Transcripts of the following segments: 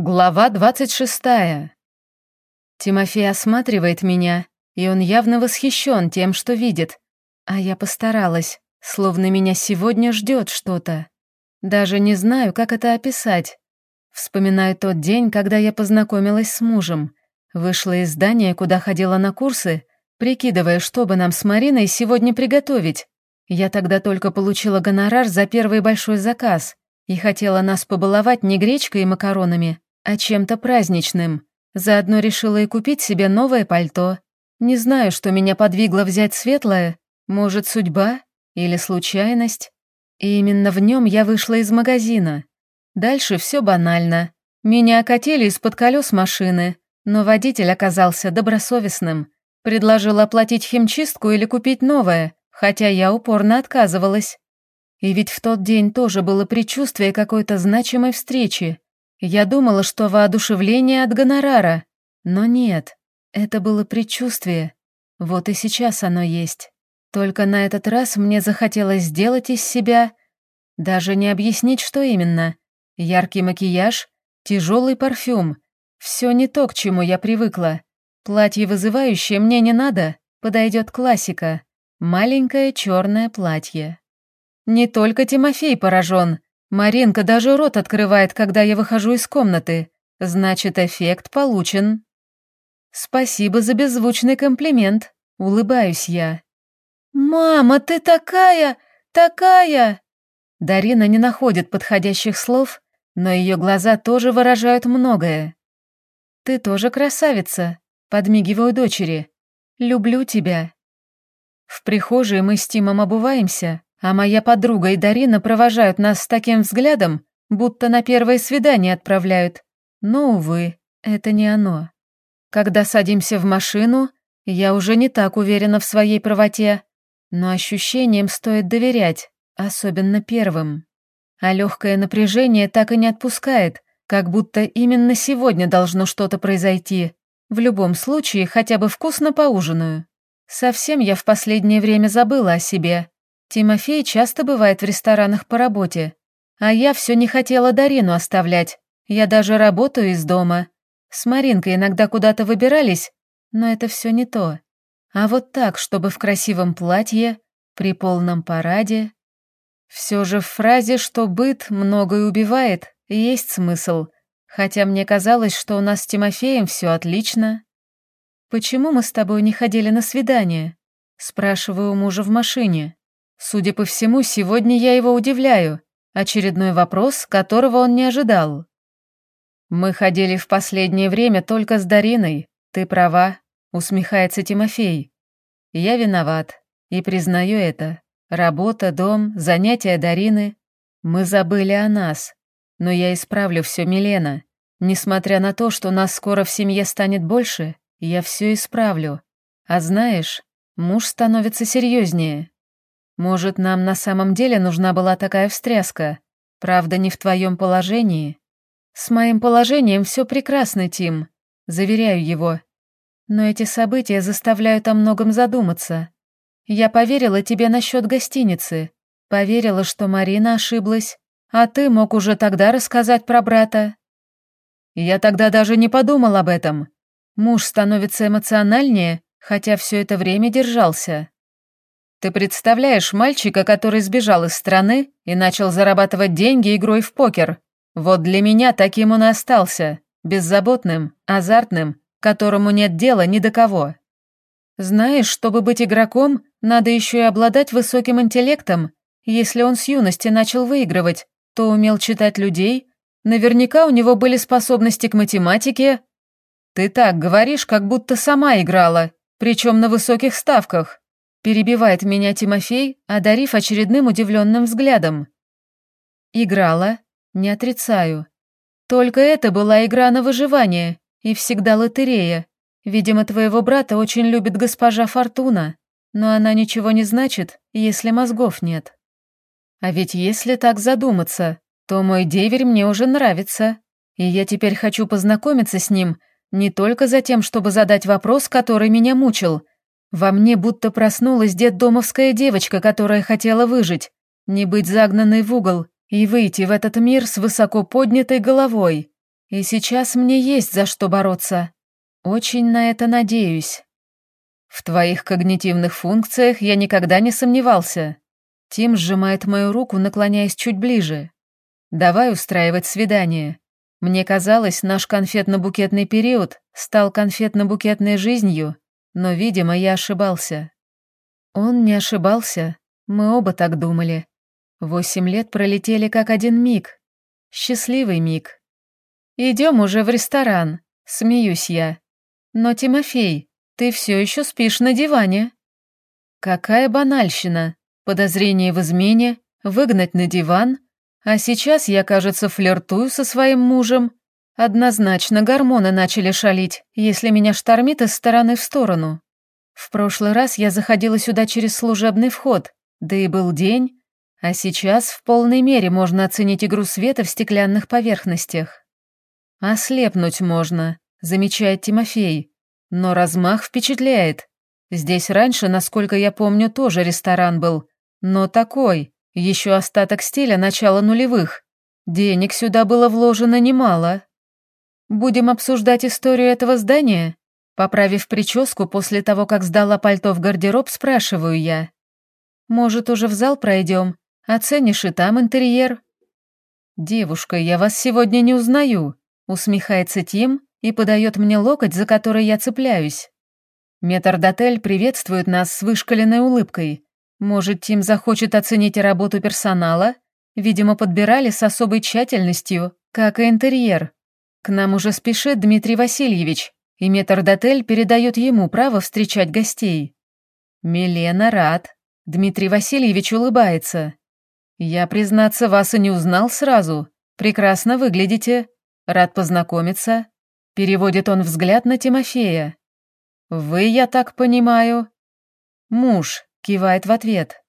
Глава двадцать шестая. Тимофей осматривает меня, и он явно восхищен тем, что видит. А я постаралась, словно меня сегодня ждет что-то. Даже не знаю, как это описать. Вспоминаю тот день, когда я познакомилась с мужем. Вышла из здания, куда ходила на курсы, прикидывая, что бы нам с Мариной сегодня приготовить. Я тогда только получила гонорар за первый большой заказ и хотела нас побаловать не гречкой и макаронами, а чем-то праздничным. Заодно решила и купить себе новое пальто. Не знаю, что меня подвигло взять светлое, может, судьба или случайность. И именно в нем я вышла из магазина. Дальше все банально. Меня окатили из-под колес машины, но водитель оказался добросовестным. Предложил оплатить химчистку или купить новое, хотя я упорно отказывалась. И ведь в тот день тоже было предчувствие какой-то значимой встречи. Я думала, что воодушевление от гонорара, но нет, это было предчувствие. Вот и сейчас оно есть. Только на этот раз мне захотелось сделать из себя... Даже не объяснить, что именно. Яркий макияж, тяжелый парфюм. Все не то, к чему я привыкла. Платье вызывающее мне не надо, подойдет классика. Маленькое черное платье. Не только Тимофей поражен, Маринка даже рот открывает, когда я выхожу из комнаты. Значит, эффект получен. Спасибо за беззвучный комплимент. Улыбаюсь я. «Мама, ты такая, такая!» Дарина не находит подходящих слов, но ее глаза тоже выражают многое. «Ты тоже красавица», — подмигиваю дочери. «Люблю тебя». В прихожей мы с Тимом обуваемся, а моя подруга и Дарина провожают нас с таким взглядом, будто на первое свидание отправляют. Но, увы, это не оно. Когда садимся в машину, я уже не так уверена в своей правоте, но ощущениям стоит доверять, особенно первым. А легкое напряжение так и не отпускает, как будто именно сегодня должно что-то произойти. В любом случае, хотя бы вкусно поужинаю. Совсем я в последнее время забыла о себе, Тимофей часто бывает в ресторанах по работе, а я все не хотела Дарину оставлять. Я даже работаю из дома. С Маринкой иногда куда-то выбирались, но это все не то. А вот так, чтобы в красивом платье, при полном параде. Все же в фразе, что быт многое убивает, есть смысл, хотя мне казалось, что у нас с Тимофеем все отлично. «Почему мы с тобой не ходили на свидание?» Спрашиваю у мужа в машине. Судя по всему, сегодня я его удивляю. Очередной вопрос, которого он не ожидал. «Мы ходили в последнее время только с Дариной. Ты права», — усмехается Тимофей. «Я виноват. И признаю это. Работа, дом, занятия Дарины. Мы забыли о нас. Но я исправлю все, Милена. Несмотря на то, что нас скоро в семье станет больше, я все исправлю. А знаешь, муж становится серьезнее. Может, нам на самом деле нужна была такая встряска? Правда, не в твоем положении? С моим положением все прекрасно, Тим. Заверяю его. Но эти события заставляют о многом задуматься. Я поверила тебе насчет гостиницы. Поверила, что Марина ошиблась. А ты мог уже тогда рассказать про брата. Я тогда даже не подумал об этом. Муж становится эмоциональнее, хотя все это время держался. Ты представляешь мальчика, который сбежал из страны и начал зарабатывать деньги игрой в покер? Вот для меня таким он и остался, беззаботным, азартным, которому нет дела ни до кого. Знаешь, чтобы быть игроком, надо еще и обладать высоким интеллектом. Если он с юности начал выигрывать, то умел читать людей, наверняка у него были способности к математике. Ты так говоришь, как будто сама играла, причем на высоких ставках. Перебивает меня Тимофей, одарив очередным удивленным взглядом. Играла, не отрицаю. Только это была игра на выживание и всегда лотерея. Видимо, твоего брата очень любит госпожа Фортуна, но она ничего не значит, если мозгов нет. А ведь если так задуматься, то мой деверь мне уже нравится, и я теперь хочу познакомиться с ним не только за тем, чтобы задать вопрос, который меня мучил, во мне будто проснулась детдомовская девочка, которая хотела выжить, не быть загнанной в угол и выйти в этот мир с высоко поднятой головой. И сейчас мне есть за что бороться. Очень на это надеюсь. В твоих когнитивных функциях я никогда не сомневался. Тим сжимает мою руку, наклоняясь чуть ближе. Давай устраивать свидание. Мне казалось, наш конфетно-букетный период стал конфетно-букетной жизнью, но, видимо, я ошибался. Он не ошибался, мы оба так думали. Восемь лет пролетели как один миг. Счастливый миг. Идем уже в ресторан, смеюсь я. Но, Тимофей, ты все еще спишь на диване. Какая банальщина. Подозрение в измене, выгнать на диван, а сейчас я, кажется, флиртую со своим мужем. Однозначно гормоны начали шалить, если меня штормит из стороны в сторону. В прошлый раз я заходила сюда через служебный вход, да и был день, а сейчас в полной мере можно оценить игру света в стеклянных поверхностях. «Ослепнуть можно», — замечает Тимофей, но размах впечатляет. Здесь раньше, насколько я помню, тоже ресторан был, но такой, еще остаток стиля начала нулевых. Денег сюда было вложено немало. Будем обсуждать историю этого здания? Поправив прическу после того, как сдала пальто в гардероб, спрашиваю я. Может, уже в зал пройдем? Оценишь и там интерьер? Девушка, я вас сегодня не узнаю, усмехается Тим и подает мне локоть, за который я цепляюсь. Метрдотель приветствует нас с вышкаленной улыбкой. Может, Тим захочет оценить работу персонала? Видимо, подбирали с особой тщательностью, как и интерьер. К нам уже спешит Дмитрий Васильевич, и метрдотель передает ему право встречать гостей. Милена рад. Дмитрий Васильевич улыбается. Я, признаться, вас и не узнал сразу. Прекрасно выглядите. Рад познакомиться. Переводит он взгляд на Тимофея. Вы, я так понимаю, муж, кивает в ответ.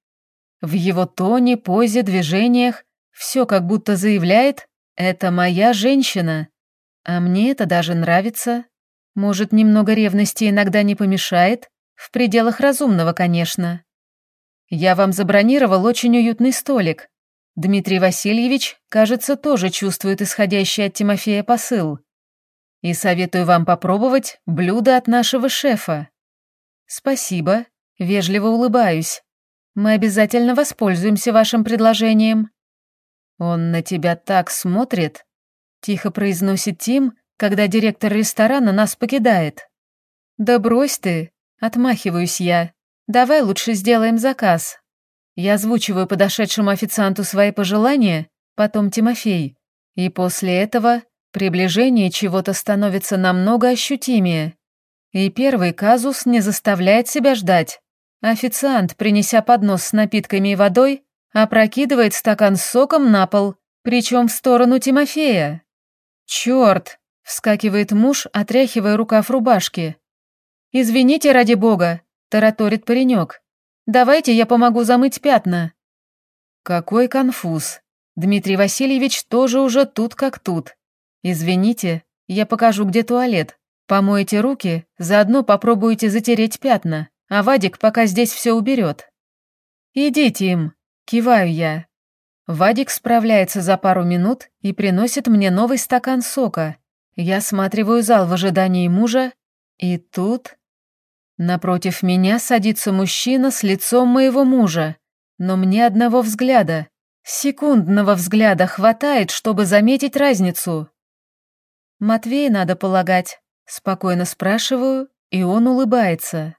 В его тоне, позе, движениях все как будто заявляет «это моя женщина». А мне это даже нравится. Может, немного ревности иногда не помешает? В пределах разумного, конечно. Я вам забронировал очень уютный столик. Дмитрий Васильевич, кажется, тоже чувствует исходящий от Тимофея посыл. И советую вам попробовать блюдо от нашего шефа. Спасибо, Вежливо улыбаюсь. Мы обязательно воспользуемся вашим предложением. Он на тебя так смотрит, тихо произносит Тим, когда директор ресторана нас покидает. Да брось ты, отмахиваюсь я. Давай лучше сделаем заказ. Я озвучиваю подошедшему официанту свои пожелания, потом Тимофей. И после этого приближение чего-то становится намного ощутимее. И первый казус не заставляет себя ждать. Официант, принеся поднос с напитками и водой, опрокидывает стакан с соком на пол, причем в сторону Тимофея. «Черт!» — вскакивает муж, отряхивая рукав рубашки. «Извините ради бога», — тараторит паренек. «Давайте я помогу замыть пятна». Какой конфуз. Дмитрий Васильевич тоже уже тут как тут. Извините, я покажу, где туалет. Помойте руки, заодно попробуйте затереть пятна а Вадик пока здесь все уберет. «Идите им», — киваю я. Вадик справляется за пару минут и приносит мне новый стакан сока. Я осматриваю зал в ожидании мужа, и тут... Напротив меня садится мужчина с лицом моего мужа, но мне одного взгляда, секундного взгляда хватает, чтобы заметить разницу. «Матвей, надо полагать», — спокойно спрашиваю, и он улыбается.